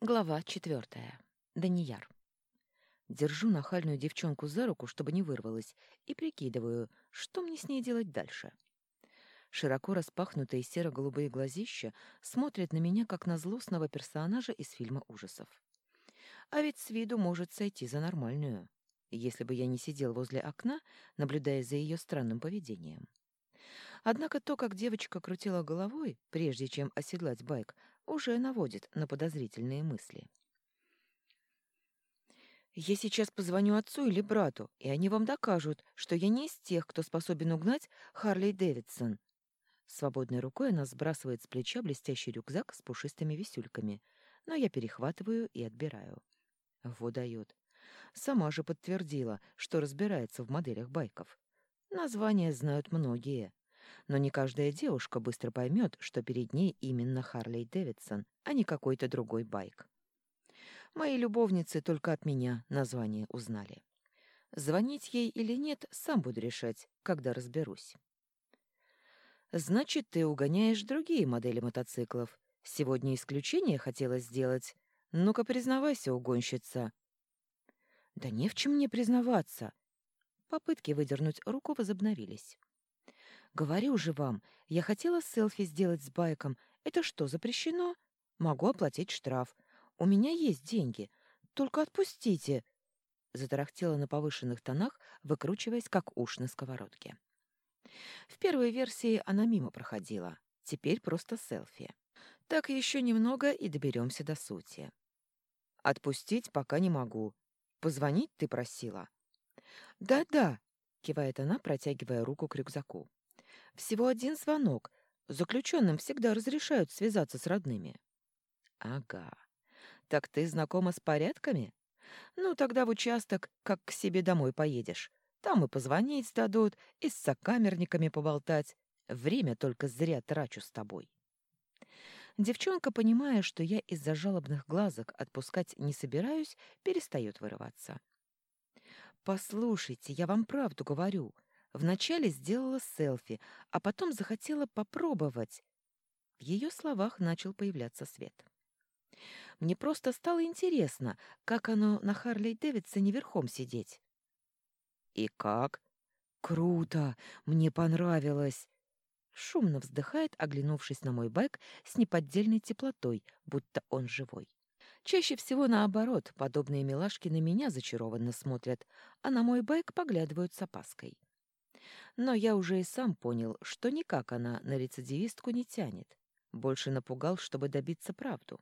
Глава четвертая. Данияр. Держу нахальную девчонку за руку, чтобы не вырвалась, и прикидываю, что мне с ней делать дальше. Широко распахнутые серо-голубые глазища смотрят на меня, как на злостного персонажа из фильма ужасов. А ведь с виду может сойти за нормальную, если бы я не сидел возле окна, наблюдая за ее странным поведением. Однако то, как девочка крутила головой, прежде чем оседлать байк, уже наводит на подозрительные мысли. «Я сейчас позвоню отцу или брату, и они вам докажут, что я не из тех, кто способен угнать Харли Дэвидсон». Свободной рукой она сбрасывает с плеча блестящий рюкзак с пушистыми висюльками, но я перехватываю и отбираю. Во дает. Сама же подтвердила, что разбирается в моделях байков. Названия знают многие но не каждая девушка быстро поймет, что перед ней именно Харлей Дэвидсон, а не какой-то другой байк. Мои любовницы только от меня название узнали. Звонить ей или нет, сам буду решать, когда разберусь. «Значит, ты угоняешь другие модели мотоциклов. Сегодня исключение хотела сделать. Ну-ка, признавайся, угонщица». «Да не в чем мне признаваться». Попытки выдернуть руку возобновились. Говорю же вам, я хотела селфи сделать с байком. Это что, запрещено? Могу оплатить штраф. У меня есть деньги. Только отпустите. Затарахтела на повышенных тонах, выкручиваясь, как уж на сковородке. В первой версии она мимо проходила. Теперь просто селфи. Так еще немного и доберемся до сути. Отпустить пока не могу. Позвонить ты просила? Да-да, кивает она, протягивая руку к рюкзаку. Всего один звонок. Заключенным всегда разрешают связаться с родными. Ага. Так ты знакома с порядками? Ну, тогда в участок, как к себе домой поедешь. Там и позвонить дадут, и с сокамерниками поболтать. Время только зря трачу с тобой. Девчонка, понимая, что я из-за жалобных глазок отпускать не собираюсь, перестает вырываться. «Послушайте, я вам правду говорю. Вначале сделала селфи, а потом захотела попробовать. В ее словах начал появляться свет. Мне просто стало интересно, как оно на Харли Дэвидсоне верхом сидеть. «И как?» «Круто! Мне понравилось!» Шумно вздыхает, оглянувшись на мой байк с неподдельной теплотой, будто он живой. Чаще всего наоборот, подобные милашки на меня зачарованно смотрят, а на мой байк поглядывают с опаской. Но я уже и сам понял, что никак она на рецидивистку не тянет. Больше напугал, чтобы добиться правду.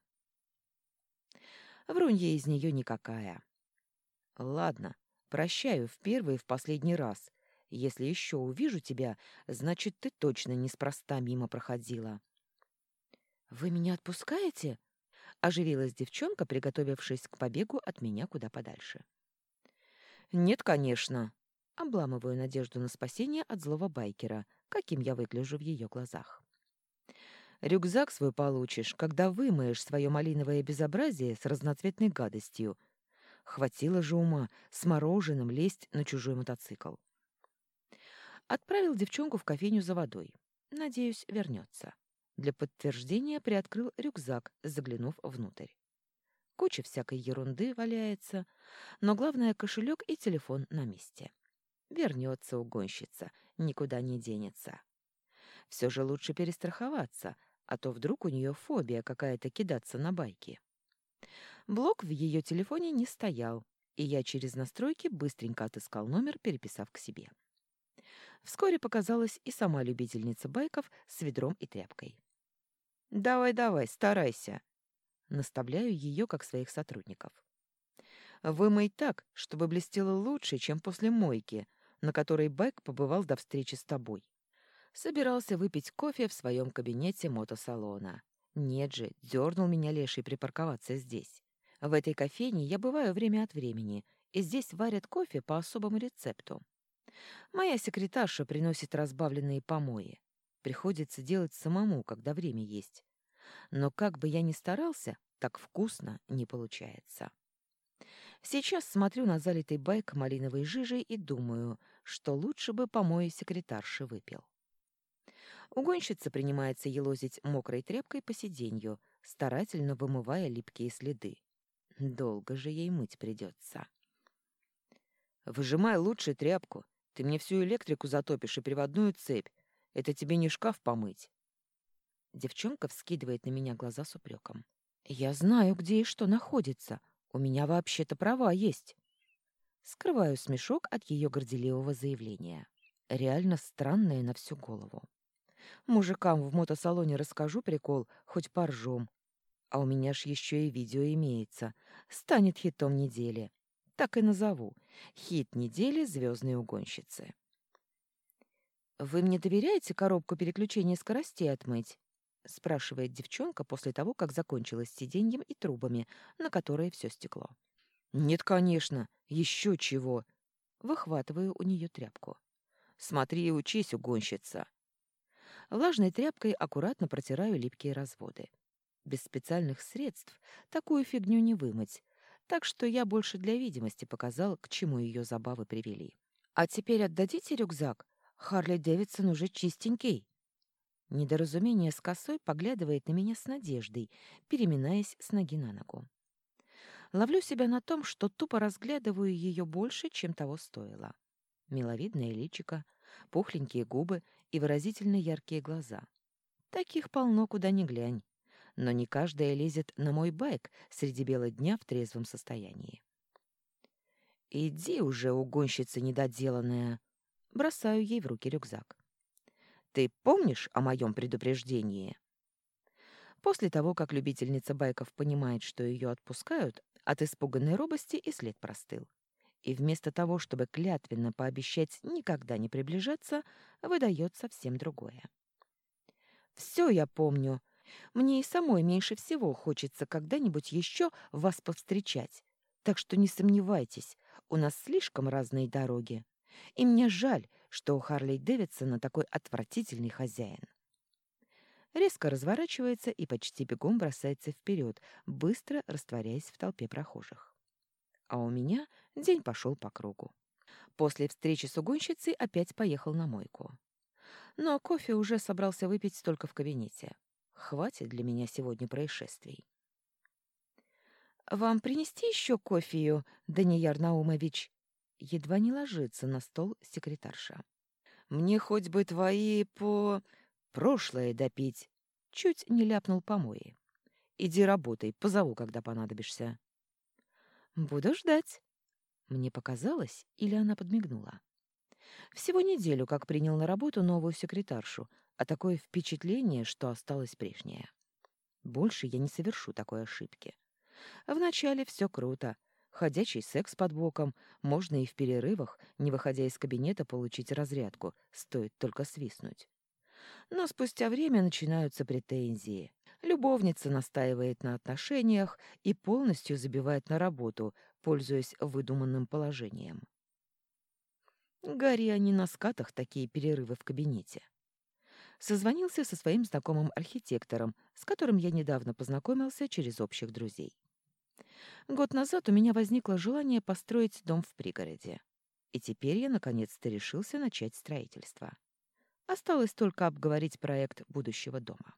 Врунья из нее никакая. Ладно, прощаю в первый и в последний раз. Если еще увижу тебя, значит, ты точно неспроста мимо проходила. «Вы меня отпускаете?» — оживилась девчонка, приготовившись к побегу от меня куда подальше. «Нет, конечно», Обламываю надежду на спасение от злого байкера, каким я выгляжу в ее глазах. Рюкзак свой получишь, когда вымоешь свое малиновое безобразие с разноцветной гадостью. Хватило же ума с мороженым лезть на чужой мотоцикл. Отправил девчонку в кофейню за водой. Надеюсь, вернется. Для подтверждения приоткрыл рюкзак, заглянув внутрь. Куча всякой ерунды валяется, но главное — кошелек и телефон на месте. Вернется угонщица, никуда не денется. Все же лучше перестраховаться, а то вдруг у нее фобия какая-то кидаться на байки. Блок в ее телефоне не стоял, и я через настройки быстренько отыскал номер, переписав к себе. Вскоре показалась и сама любительница байков с ведром и тряпкой. «Давай-давай, старайся!» Наставляю ее как своих сотрудников. «Вымой так, чтобы блестело лучше, чем после мойки, на которой Бэк побывал до встречи с тобой. Собирался выпить кофе в своем кабинете мотосалона. Нет же, дернул меня леший припарковаться здесь. В этой кофейне я бываю время от времени, и здесь варят кофе по особому рецепту. Моя секретарша приносит разбавленные помои. Приходится делать самому, когда время есть. Но как бы я ни старался, так вкусно не получается. Сейчас смотрю на залитый байк малиновой жижей и думаю, что лучше бы помои секретарши выпил. Угонщица принимается елозить мокрой тряпкой по сиденью, старательно вымывая липкие следы. Долго же ей мыть придется. «Выжимай лучше тряпку. Ты мне всю электрику затопишь и приводную цепь. Это тебе не шкаф помыть». Девчонка вскидывает на меня глаза с упреком. «Я знаю, где и что находится. У меня вообще-то права есть». Скрываю смешок от ее горделивого заявления. Реально странное на всю голову. Мужикам в мотосалоне расскажу прикол, хоть поржем. А у меня ж еще и видео имеется. Станет хитом недели. Так и назову. Хит недели звездной угонщицы. «Вы мне доверяете коробку переключения скоростей отмыть?» — спрашивает девчонка после того, как закончилась сиденьем и трубами, на которые все стекло. «Нет, конечно. Еще чего!» Выхватываю у нее тряпку. «Смотри и учись, угонщица!» Влажной тряпкой аккуратно протираю липкие разводы. Без специальных средств такую фигню не вымыть, так что я больше для видимости показал, к чему ее забавы привели. «А теперь отдадите рюкзак? Харли Дэвидсон уже чистенький!» Недоразумение с косой поглядывает на меня с надеждой, переминаясь с ноги на ногу. Ловлю себя на том, что тупо разглядываю ее больше, чем того стоило. Миловидное личико, пухленькие губы и выразительно яркие глаза. Таких полно, куда ни глянь. Но не каждая лезет на мой байк среди бела дня в трезвом состоянии. «Иди уже, угонщица недоделанная!» Бросаю ей в руки рюкзак. «Ты помнишь о моем предупреждении?» После того, как любительница байков понимает, что ее отпускают, от испуганной робости и след простыл. И вместо того, чтобы клятвенно пообещать никогда не приближаться, выдает совсем другое. «Все я помню. Мне и самой меньше всего хочется когда-нибудь еще вас повстречать. Так что не сомневайтесь, у нас слишком разные дороги. И мне жаль, что у Харли Дэвидсона такой отвратительный хозяин резко разворачивается и почти бегом бросается вперед, быстро растворяясь в толпе прохожих. А у меня день пошел по кругу. После встречи с угонщицей опять поехал на мойку. Но кофе уже собрался выпить только в кабинете. Хватит для меня сегодня происшествий. «Вам принести еще кофею, Данияр Наумович?» Едва не ложится на стол секретарша. «Мне хоть бы твои по...» Прошлое допить. Чуть не ляпнул помои. Иди работай, позову, когда понадобишься. Буду ждать. Мне показалось, или она подмигнула. Всего неделю, как принял на работу новую секретаршу, а такое впечатление, что осталось прежнее. Больше я не совершу такой ошибки. Вначале все круто. Ходячий секс под боком, можно и в перерывах, не выходя из кабинета, получить разрядку, стоит только свистнуть. Но спустя время начинаются претензии. Любовница настаивает на отношениях и полностью забивает на работу, пользуясь выдуманным положением. Гарри они на скатах такие перерывы в кабинете. Созвонился со своим знакомым архитектором, с которым я недавно познакомился через общих друзей. Год назад у меня возникло желание построить дом в пригороде. И теперь я наконец-то решился начать строительство. Осталось только обговорить проект будущего дома.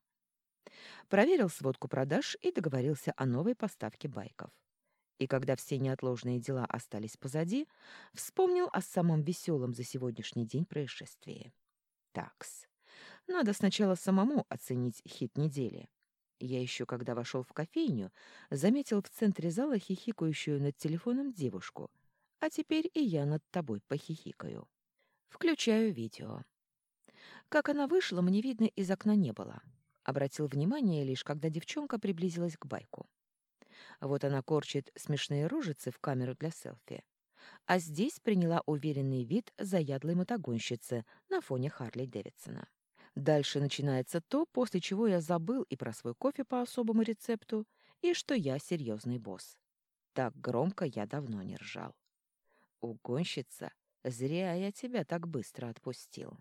Проверил сводку продаж и договорился о новой поставке байков. И когда все неотложные дела остались позади, вспомнил о самом веселом за сегодняшний день происшествии. Такс. Надо сначала самому оценить хит недели. Я еще, когда вошел в кофейню, заметил в центре зала хихикающую над телефоном девушку. А теперь и я над тобой похихикаю. Включаю видео. Как она вышла, мне видно из окна не было. Обратил внимание лишь, когда девчонка приблизилась к байку. Вот она корчит смешные рожицы в камеру для селфи. А здесь приняла уверенный вид заядлой мотогонщицы на фоне Харли Дэвидсона. Дальше начинается то, после чего я забыл и про свой кофе по особому рецепту, и что я серьезный босс. Так громко я давно не ржал. Угонщица, зря я тебя так быстро отпустил.